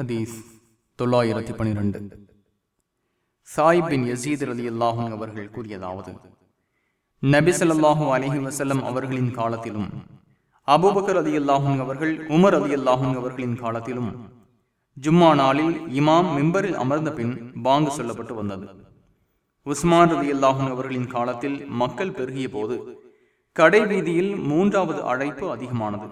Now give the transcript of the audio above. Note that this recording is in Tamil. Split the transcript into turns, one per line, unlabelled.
ஹதீஸ் தொள்ளாயிரத்தி பனிரெண்டு சாயிபின் யசீத் அலி அல்லாஹும் அவர்கள் கூறியதாவது நபி அலஹி வசல்லம் அவர்களின் காலத்திலும் அபுபக்கர் அலி அல்லாஹும் அவர்கள் உமர் அலி அல்லாஹும் அவர்களின் காலத்திலும் ஜும்மா நாளில் இமாம் மிம்பரில் அமர்ந்த பின் பாங்கு சொல்லப்பட்டு வந்தது. உஸ்மான் ரதி அல்லாஹும் அவர்களின் காலத்தில் மக்கள் பெருகிய போது கடை வீதியில் மூன்றாவது அழைப்பு அதிகமானது.